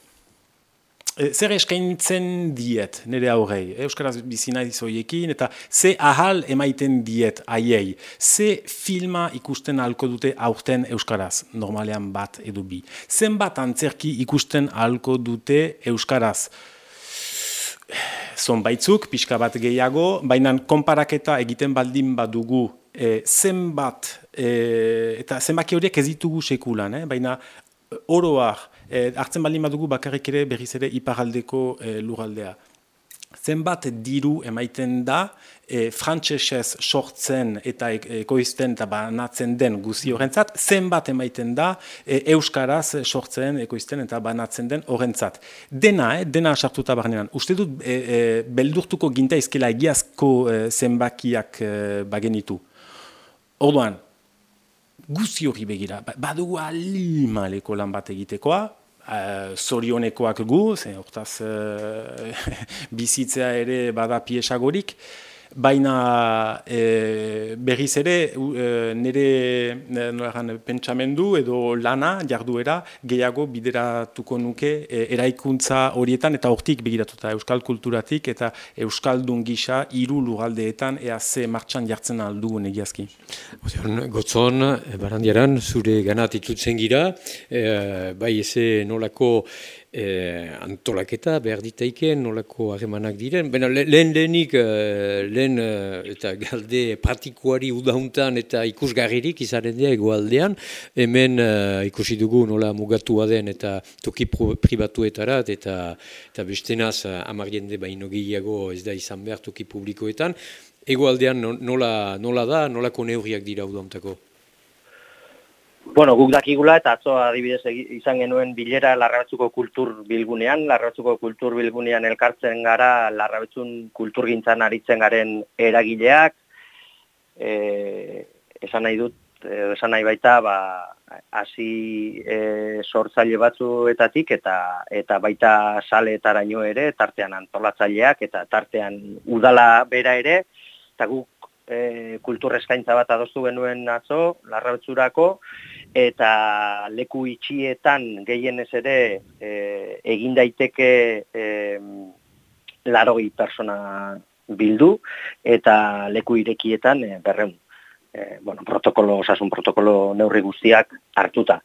S2: E, zer eskaintzen diet nire aurrei, e, Euskaraz bizina dizoiekin, eta ze ahal emaiten diet aiei, ze filma ikusten ahalko dute aurten Euskaraz, normalean bat edo bi. Zenbat antzerki ikusten ahalko dute Euskaraz, zonbaitzuk, pixka bat gehiago, baina konparaketa egiten baldin badugu e, zenbat, e, eta zenbaki horiek ez ditugu sekulan, eh? baina oroak, e, hartzen baldin badugu bakarrik ere berriz ere iparaldeko e, luraldea zenbat diru emaiten da e, frantsesez sortzen eta ekoizten eta banatzen den guzi horrentzat, zenbat emaiten da e, euskaraz sortzen, ekoizten eta banatzen den horrentzat. Dena, eh, dena sartuta barnean. Uste dut, e, e, beldurtuko ginta izkela egiazko e, zenbakiak e, bagenitu. Orduan, guzi hori begira, ba, badugu alimaleko lan bat egitekoa, uh, zorionekoak gu, zen hortaz uh, (laughs) bizitzea ere bada piesagorik, baina e, berriz ere e, nire e, pentsamendu edo lana jarduera gehiago bideratuko nuke e, eraikuntza horietan eta hortik begiratuta euskal kulturatik eta euskaldun gisa hiru lugaldeetan ea ze martxan jartzen aldu negiazki.
S1: Gotzon, barandiaran, zure ganat itutzen gira, e, bai eze nolako e, antolaketa behar ditaiken, nolako harremanak diren. Bena, lehen lehenik, e, lehen e, eta galde pratikoari udauntan eta ikusgarririk izaren dira egoaldean, hemen e, ikusi dugu nola mugatua den eta toki pribatuetarat eta, eta bestenaz amarriende baino gehiago ez da izan behar toki publikoetan. Egoaldean nola, nola da, nolako neurriak dira udauntako?
S4: Bueno, guk dakigula eta atzo adibidez izan genuen bilera larrabetzuko kultur bilgunean, larrabetzuko kultur bilgunean elkartzen gara larrabetzun kulturgintzan aritzen garen eragileak, e, esan nahi dut, e, esan nahi baita, ba, hasi e, sortzaile batzuetatik eta eta baita saleetaraino ere, tartean antolatzaileak eta tartean udala bera ere, eta guk e, kultur eskaintza bat adostu genuen atzo, larrabetzurako, eta leku itxietan gehienez ere e, egin daiteke e, laroi persona bildu, eta leku irekietan e, berreun. E, bueno, protokolo, osasun protokolo neurri guztiak hartuta.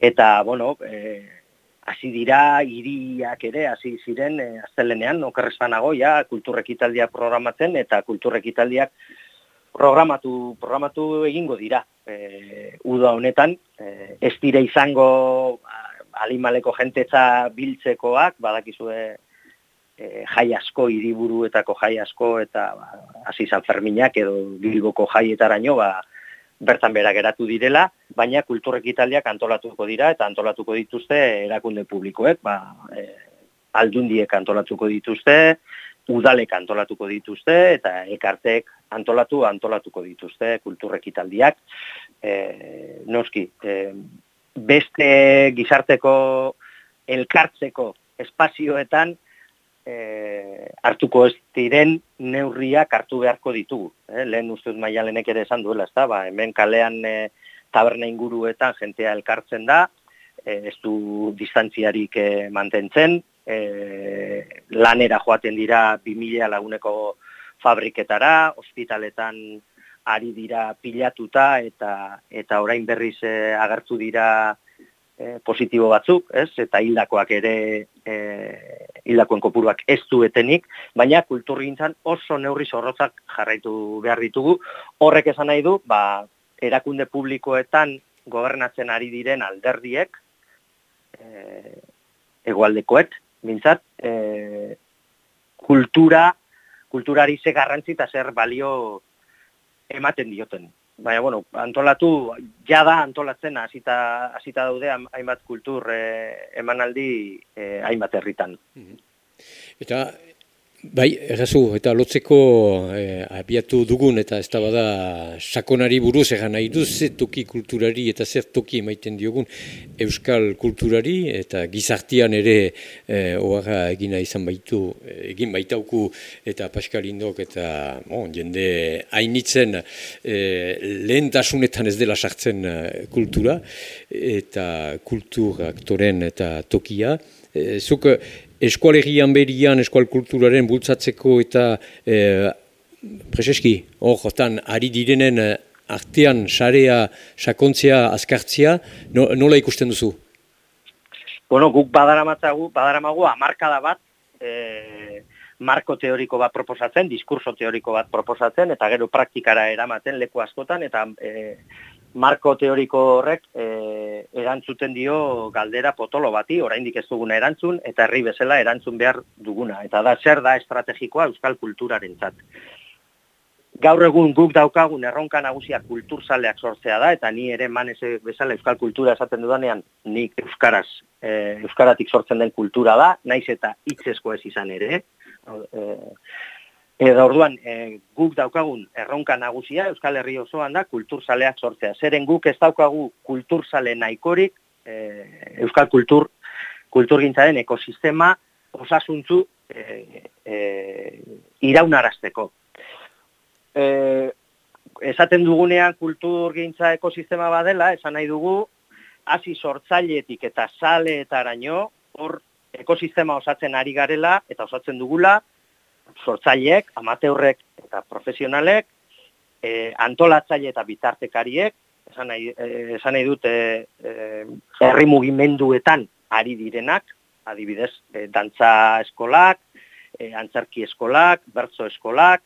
S4: Eta, bueno, e, hasi dira hiriak ere hasi ziren e, astelenean okerrezpanago ja kulturrekitaldia programatzen eta kulturrekitaldiak programatu, programatu egingo dira. E, uda honetan, e, ez dire izango alimaleko jentetza biltzekoak, badakizue e, jai asko, hiriburuetako jai asko, eta ba, hasi San Ferminak edo Bilboko jaietaraino, ba, bertan bera geratu direla, baina kulturrek italiak antolatuko dira, eta antolatuko dituzte erakunde publikoek, ba, e, aldundiek antolatuko dituzte, udalek antolatuko dituzte, eta ekartek antolatu antolatuko dituzte kulturrekitaldiak e, noski e, beste gizarteko elkartzeko espazioetan e, hartuko ez diren neurriak hartu beharko ditugu e, lehen ustez maialenek ere esan duela ezta? Ba hemen kalean e, taberna inguruetan jentea elkartzen da e, ez du distantziarik e, mantentzen e, lanera joaten dira 2000 laguneko fabriketara, ospitaletan ari dira pilatuta eta eta orain berriz e, agertu dira e, positibo batzuk, ez? Eta hildakoak ere e, hildakoen kopuruak ez duetenik, baina kulturgintzan oso neurri zorrotzak jarraitu behar ditugu. Horrek esan nahi du, ba, erakunde publikoetan gobernatzen ari diren alderdiek e, egualdekoek, mintzat, e, kultura, kulturari ze garrantzi eta zer balio ematen dioten. Baina, bueno, antolatu, jada antolatzen hasita hasita daude hainbat kultur eh, emanaldi eh, hainbat herritan. Mhm.
S1: Eta Bai, errazu, eta lotzeko eh, abiatu dugun eta ez da sakonari buruz egan nahi du, zer toki kulturari eta zer toki emaiten diogun euskal kulturari eta gizartian ere eh, oaga egina izan baitu, egin baitauku eta Pascal Indok eta bon, jende hainitzen eh, lehentasunetan ez dela sartzen eh, kultura eta kultur aktoren eta tokia. Eh, zuk eskualegian berian, eskual kulturaren bultzatzeko eta e, preseski, hor, ari direnen e, artean sarea, sakontzea, azkartzea, nola ikusten duzu?
S4: Bueno, guk badaramatzagu, badaramagu amarkada bat, e, marko teoriko bat proposatzen, diskurso teoriko bat proposatzen, eta gero praktikara eramaten leku askotan, eta e, marko teoriko horrek e, erantzuten dio galdera potolo bati, oraindik ez duguna erantzun, eta herri bezala erantzun behar duguna. Eta da, zer da estrategikoa euskal kulturaren zat. Gaur egun guk daukagun erronka nagusia kulturzaleak sortzea da, eta ni ere manez bezala euskal kultura esaten dudanean, nik euskaraz, e, euskaratik sortzen den kultura da, naiz eta hitzesko ez izan ere, e, Eta orduan, e, guk daukagun erronka nagusia Euskal Herri osoan da kulturzaleak sortzea. Zeren guk ez daukagu kulturzale nahikorik e, Euskal kultur kulturgintzaren ekosistema osasuntzu e, e, iraunarazteko. E, esaten dugunean kulturgintza ekosistema badela, esan nahi dugu, hasi sortzailetik eta sale eta araño, hor ekosistema osatzen ari garela eta osatzen dugula, sortzaileek, amateurrek eta profesionalek, e, antolatzaile eta bitartekariek, esan nahi, e, esan nahi dute e, herri mugimenduetan ari direnak, adibidez, e, dantza eskolak, e, antzarki eskolak, bertzo eskolak,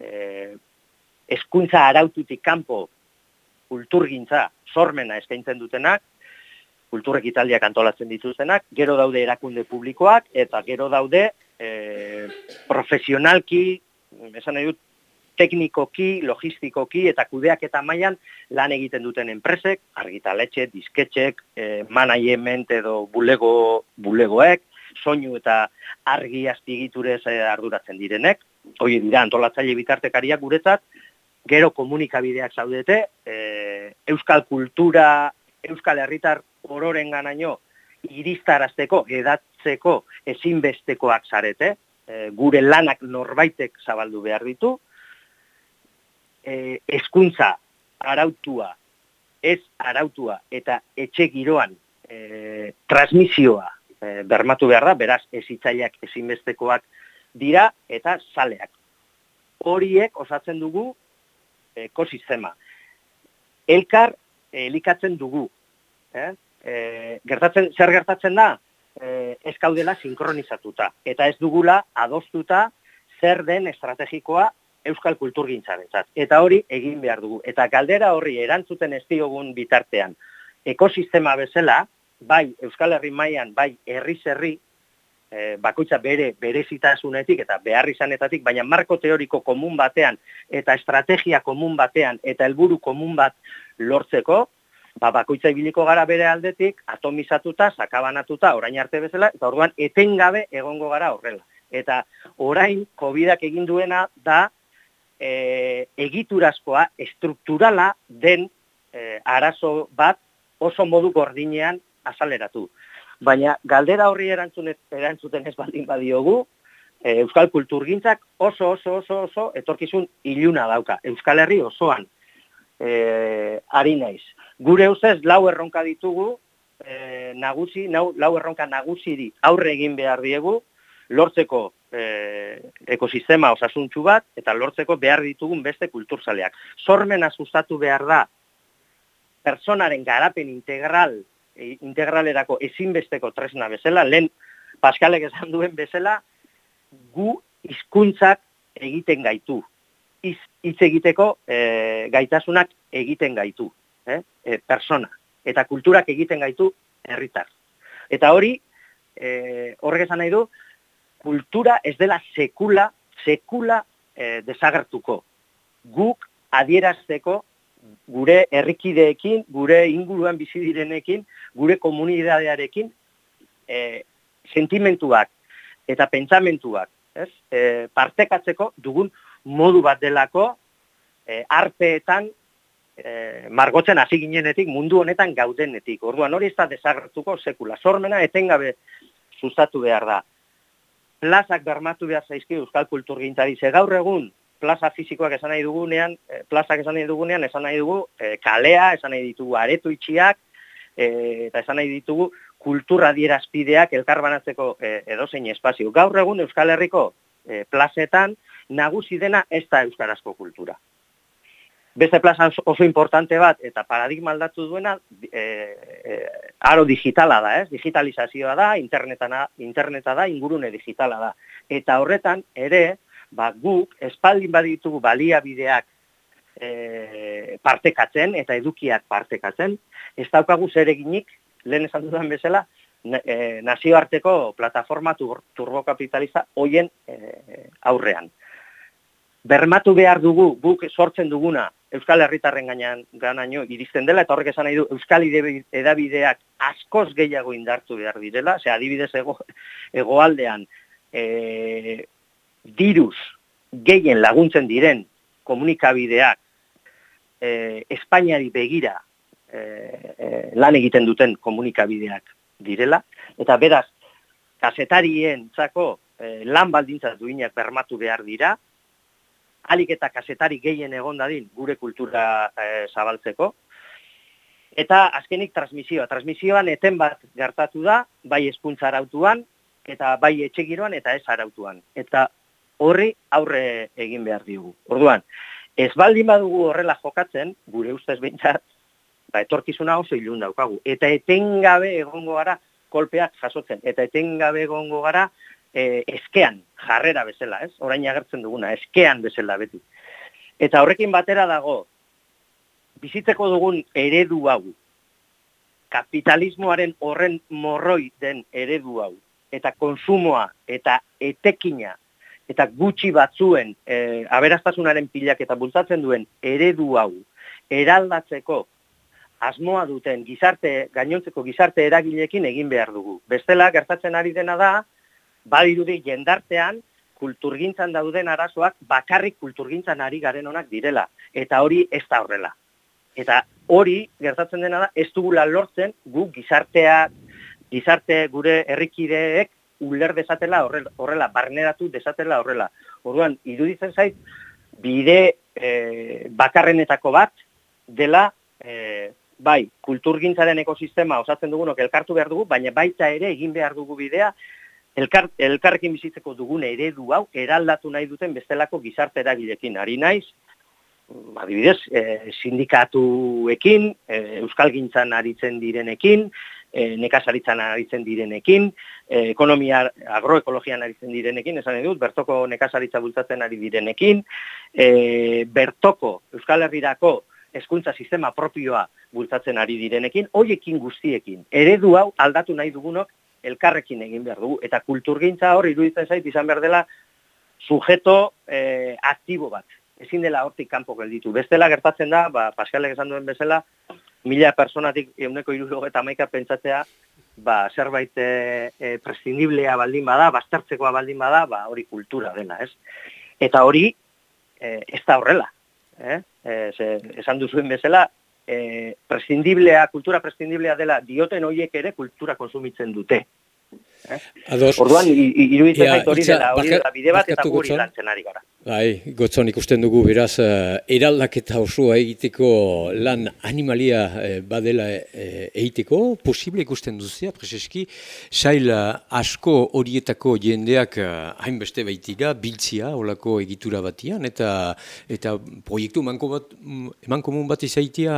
S4: e, eskuntza araututik kanpo kulturgintza sormena eskaintzen dutenak, kulturrek italdiak antolatzen dituztenak, gero daude erakunde publikoak, eta gero daude e, profesionalki, esan nahi dut, teknikoki, logistikoki eta kudeak eta mailan lan egiten duten enpresek, argitaletxe, disketxek, e, management edo bulego, bulegoek, soinu eta argi azpigiturez e, arduratzen direnek, hoi dira antolatzaile bitartekariak guretzat, gero komunikabideak zaudete, e, euskal kultura, euskal herritar ororen ganaino, iristarazteko, edatzeko ezinbestekoak zarete, e, gure lanak norbaitek zabaldu behar ditu, e, eskuntza arautua, ez arautua eta etxe giroan e, transmisioa e, bermatu behar da, beraz ezitzaileak ezinbestekoak dira eta saleak. Horiek osatzen dugu ekosistema. Elkar elikatzen dugu. Eh? E, gertatzen, zer gertatzen da, e, ez kaudela sinkronizatuta. Eta ez dugula adostuta zer den estrategikoa euskal kulturgintzaren Eta hori egin behar dugu. Eta galdera horri erantzuten ez diogun bitartean. Ekosistema bezala, bai Euskal Herri mailan bai herri zerri, e, bakoitza bere berezitasunetik eta behar izanetatik, baina marko teoriko komun batean eta estrategia komun batean eta helburu komun bat lortzeko, ba, bakoitza ibiliko gara bere aldetik, atomizatuta, sakabanatuta, orain arte bezala, eta orduan etengabe egongo gara horrela. Eta orain, COVID-ak egin duena da e, egiturazkoa, estrukturala den e, arazo bat oso modu gordinean azaleratu. Baina galdera horri erantzuten ez baldin badiogu, e, Euskal Kulturgintzak oso, oso, oso, oso, etorkizun iluna dauka. Euskal Herri osoan e, ari naiz. Gure ustez lau erronka ditugu, e, nagusi, lau, lau erronka nagusiri aurre egin behar diegu, lortzeko e, ekosistema osasuntxu bat, eta lortzeko behar ditugun beste kulturzaleak. Sormena sustatu behar da, personaren garapen integral, e, integralerako ezinbesteko tresna bezala, lehen Paskalek esan duen bezala, gu hizkuntzak egiten gaitu. Hitz egiteko e, gaitasunak egiten gaitu. Eh? E, persona. Eta kulturak egiten gaitu herritar. Eta hori, e, horrek esan nahi du, kultura ez dela sekula, sekula e, desagertuko. Guk adierazteko gure herrikideekin, gure inguruan bizi direnekin, gure komunitatearekin e, sentimentuak eta pentsamentuak, ez? E, partekatzeko dugun modu bat delako e, arteetan e, margotzen hasi ginenetik mundu honetan gaudenetik. Orduan hori ez da desagertuko sekula. Sormena etengabe sustatu behar da. Plazak bermatu behar zaizki euskal kultur gintari. Ze gaur egun plaza fizikoak esan nahi dugunean, e, plazak esan nahi dugunean, esan nahi dugu e, kalea, esan nahi ditugu aretu itxiak, e, eta esan nahi ditugu kultura dierazpideak elkarbanatzeko e, edozein espazio. Gaur egun Euskal Herriko e, plazetan nagusi dena ez da Euskarazko kultura beste plaza oso importante bat eta paradigma aldatu duena e, e, aro digitala da, ez? Digitalizazioa da, interneta, interneta da, ingurune digitala da. Eta horretan ere, ba, guk espaldin baditugu baliabideak e, partekatzen eta edukiak partekatzen, ez daukagu zer eginik, lehen esan dudan bezala, e, nazioarteko plataforma turbokapitalista hoien e, aurrean bermatu behar dugu, guk sortzen duguna, Euskal Herritarren gainean ganaino iristen dela, eta horrek esan nahi du, Euskal edabideak askoz gehiago indartu behar direla, ze adibidez ego, egoaldean, e, diruz gehien laguntzen diren komunikabideak e, Espainiari begira e, e, lan egiten duten komunikabideak direla, eta beraz, kasetarien txako e, lan baldintza duinak bermatu behar dira, alik eta kasetari gehien egon dadin gure kultura e, zabaltzeko. Eta azkenik transmisioa. Transmisioan eten bat gertatu da, bai eskuntza arautuan, eta bai etxegiroan eta ez arautuan. Eta horri aurre egin behar digu. Orduan, ez baldin badugu horrela jokatzen, gure ustez behintzat, ba, etorkizuna oso ilun daukagu. Eta etengabe egongo gara kolpeak jasotzen. Eta etengabe egongo gara e, eskean jarrera bezala, ez? Orain agertzen duguna, eskean bezala beti. Eta horrekin batera dago, bizitzeko dugun eredu hau, kapitalismoaren horren morroi den eredu hau, eta konsumoa, eta etekina, eta gutxi batzuen e, aberaztasunaren pilak eta bultzatzen duen eredu hau, eraldatzeko asmoa duten gizarte, gainontzeko gizarte eragilekin egin behar dugu. Bestela, gertatzen ari dena da, badirudi jendartean kulturgintzan dauden arazoak bakarrik kulturgintzan ari garen onak direla. Eta hori ez da horrela. Eta hori gertatzen dena da ez dugula lortzen gu gizartea, gizarte gure herrikideek uler desatela horrela, horrela, barneratu desatela horrela. Orduan, iruditzen zait, bide e, bakarrenetako bat dela e, bai, kulturgintzaren ekosistema osatzen dugunok elkartu behar dugu, baina baita ere egin behar dugu bidea elkar, elkarrekin bizitzeko dugun eredu hau eraldatu nahi duten bestelako gizarte eragilekin ari naiz, mm, adibidez, e, sindikatuekin, e, euskalgintzan aritzen direnekin, e, nekazaritzan aritzen direnekin, e, ekonomia agroekologian aritzen direnekin, esan dut, bertoko nekazaritza bultzatzen ari direnekin, e, bertoko Euskal Herrirako hezkuntza sistema propioa bultzatzen ari direnekin, hoiekin guztiekin, eredu hau aldatu nahi dugunok elkarrekin egin behar dugu. Eta kulturgintza hor, iruditzen zait, izan behar dela, sujeto eh, aktibo bat. Ezin dela hortik kanpo gelditu. Bestela gertatzen da, ba, Pascalek esan duen bezala, mila personatik euneko iruro eta maika pentsatzea, ba, zerbait e, e, prescindiblea baldin bada, baztertzekoa baldin bada, ba, hori kultura dela, ez? Eta hori, e, ez da horrela. Eh? E, ze, esan duzuen bezala, e, prescindiblea, kultura prescindiblea dela dioten horiek ere kultura konsumitzen dute. Eh? Orduan, iruditzen zait hori dela, hori dela bide bat eta guri lantzen ari gara.
S1: Bai, gotzon ikusten dugu, beraz, uh, eraldaketa osoa egiteko lan animalia uh, badela uh, egiteko, posible ikusten duzia, preseski, sail asko horietako jendeak hainbeste baitira, biltzia, olako egitura batian, eta eta proiektu emanko bat, emanko bat izaitia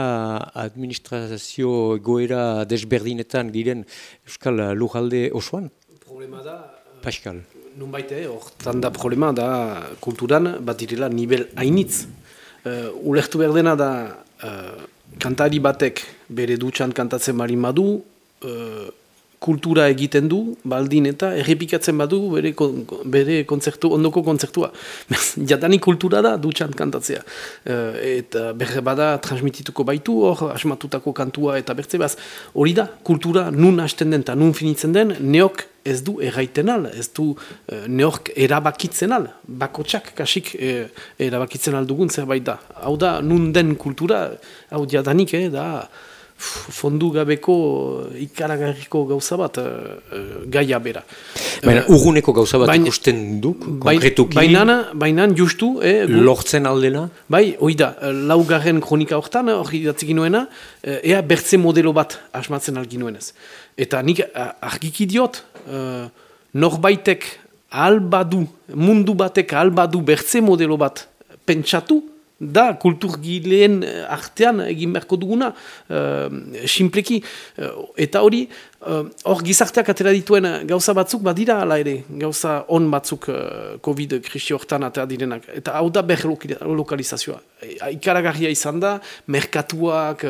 S1: administrazio goera desberdinetan giren Euskal Lujalde osoan?
S5: Problema da...
S1: Pascal
S5: nun baite, eh, hortan da problema da kulturan bat direla nivel hainitz. Uh, Ulertu behar dena da uh, kantari batek bere dutxan kantatzen marin badu, uh, kultura egiten du, baldin eta errepikatzen badu bere, bere konzertu, ondoko konzertua. Jatani kultura da dutxan kantatzea. Uh, eta berre bada transmitituko baitu hor, asmatutako kantua eta bertze baz. Hori da, kultura nun hasten den eta nun finitzen den, neok ez du erraiten al, ez du uh, neork erabakitzen al, bakotsak kasik uh, erabakitzen aldugun zerbait da. Hau da, nun den kultura, hau diadanik, eh, da, fondu gabeko ikaragarriko gauza bat uh, gaia bera.
S1: Baina urguneko gauza bat ikusten duk, konkretuki?
S5: Baina, baina justu...
S1: Eh, Lortzen aldela?
S5: Bai, hoi da, laugarren kronika horretan, hori datzik inoena, ea bertze modelo bat asmatzen alginoenez. Eta nik argiki diot, uh, norbaitek albadu, mundu batek albadu bertze modelo bat pentsatu, da kulturgileen eh, artean egin beharko duguna, uh, simpleki, uh, eta hori, hor gizarteak atera dituen gauza batzuk badira ala ere, gauza on batzuk uh, COVID krisi hortan atera direnak, eta hau da ber lokalizazioa. Ikaragarria izan da, merkatuak,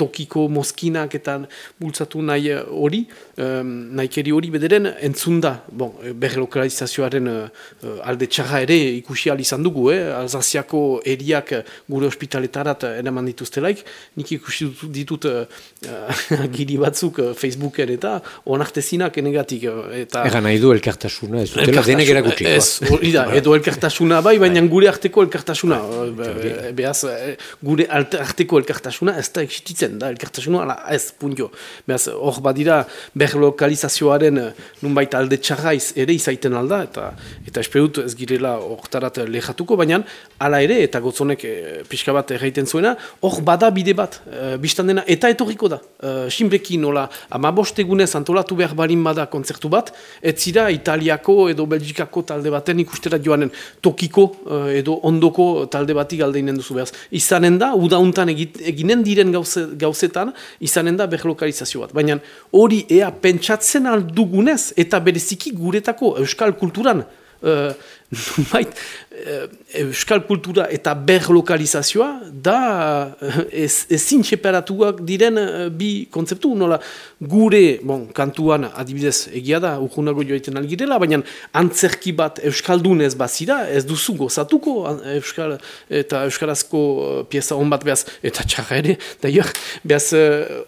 S5: tokiko, moskinak, eta bultzatu nahi hori, um, nahi hori bederen, entzunda, bon, ber lokalizazioaren alde txarra ere ikusi izan dugu, eh? Alzaziako eria guztiak eh, gure ospitaletarat eh, eraman dituztelaik, nik ikusi ditut (laughs) uh, giri batzuk uh, Facebooken eta onartezinak enegatik. Eta...
S1: Egan nahi du elkartasuna, ez dutela denek erakutsi.
S5: Ez, da, edo elkartasuna bai, baina bai. gure arteko elkartasuna. Be, behaz, gure arteko elkartasuna ez da existitzen, da elkartasuna ala ez, puntio. Behaz, hor badira berlokalizazioaren nunbait alde txarraiz ere izaiten alda, eta eta esperut ez girela hortarat lehatuko, baina ala ere, eta gotzo gizonek e, pixka bat erraiten zuena, hor bada bide bat, e, biztan dena, eta etorriko da. E, Simpleki nola, ama bostegunez antolatu behar barin bada kontzertu bat, ez zira Italiako edo Belgikako talde baten ikustera joanen tokiko e, edo ondoko talde batik aldeinen duzu behaz. Izanen da, udauntan eginen diren gauze, gauzetan, izanen da berlokalizazio bat. Baina hori ea pentsatzen aldugunez eta bereziki guretako euskal kulturan, (laughs) Uh, Eh, euskal kultura eta berlokalizazioa da eh, ezin ez separatuak diren uh, bi kontzeptu, nola gure, bon, kantuan adibidez egia da, urgunago joaiten algirela, baina antzerki bat euskaldun ez bazira, ez duzu gozatuko euskal, eta euskarazko pieza hon bat behaz, eta txarra ere, da jok, behaz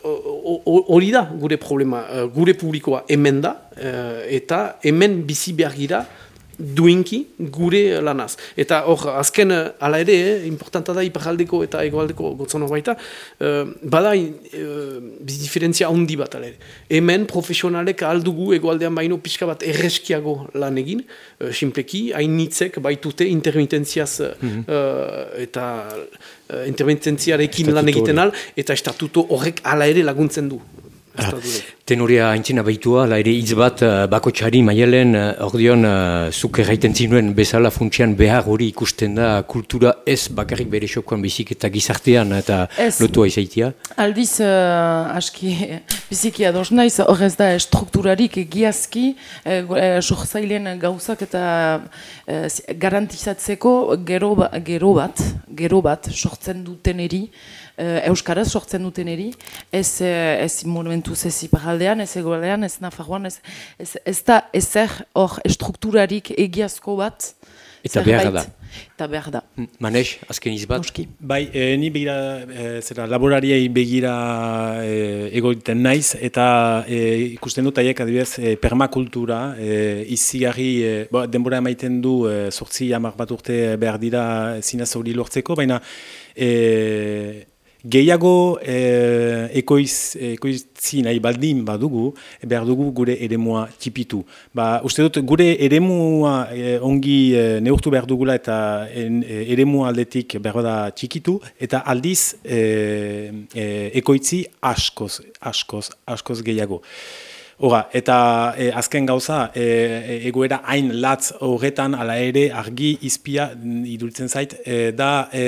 S5: hori da gure problema, gure publikoa hemen da, eta hemen bizi behar gira, duinki gure lanaz. Eta hor, azken, eh, ala ere, eh, importanta da iparaldeko eta egoaldeko gotzon baita, eh, bada eh, diferentzia handi bat, ala ere. Hemen profesionalek aldugu egoaldean baino pixka bat erreskiago lan egin, eh, simpleki, hainitzek baitute intermitentziaz mm eta eh, intermitentziarekin lan egiten al, eta estatuto horrek ala ere laguntzen du.
S1: Tenorea haintzina baitua, la ere hitz bat uh, bako txari maialen, uh, ordeon, uh, zuk erraiten zinuen bezala funtsian behar hori ikusten da kultura ez bakarrik bere xokoan bizik eta gizartean eta lotua izaitia?
S3: Aldiz, uh, aski, (laughs) biziki ados naiz, horrez da strukturarik egiazki, uh, gauzak eta uh, garantizatzeko gero, ba, gero bat, gero bat, sortzen duten eri, uh, Euskaraz sortzen duten eri, ez, uh, ez monumentuz ez iparaldean, ez egoaldean, ez nafarroan, ez, ez, ez da ezer hor estrukturarik egiazko bat,
S1: Eta behar da.
S3: Eta behar da.
S1: Manes, azken izbat?
S2: Bai, e, ni begira, e, zera, laborariei begira e, egoiten naiz, eta e, ikusten dut aiek adibidez e, permakultura, e, izigarri, e, denbora emaiten du, e, sortzi amak bat urte behar dira zinez hori lortzeko, baina e, gehiago e, ekoiz, ekoizi nahi baldin badugu, behar dugu gure eremua tipitu. Ba, uste dut, gure eremua ongi e, neurtu behar dugula eta en, eremua aldetik behar da txikitu, eta aldiz e, e, ekoitzi askoz, askoz, askoz gehiago. Hora, eta e, azken gauza, e, egoera hain latz horretan, ala ere, argi izpia, mm, iduritzen zait, e, da e,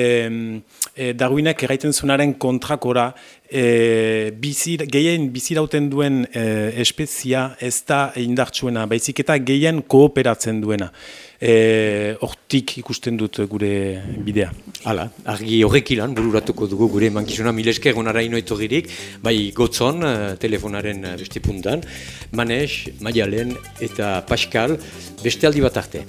S2: e, Darwinek erraiten zunaren kontrakora, e, bizir, gehien bizirauten duen e, espezia ez da indartsuena, baizik eta gehien kooperatzen duena e, hortik ikusten dut gure bidea.
S1: Hala, argi horrek ilan, bururatuko dugu gure mankizuna milesker onara inoeto girik, bai gotzon, eh, telefonaren eh, beste puntan, Manes, Maialen eta Pascal, beste aldi bat arte.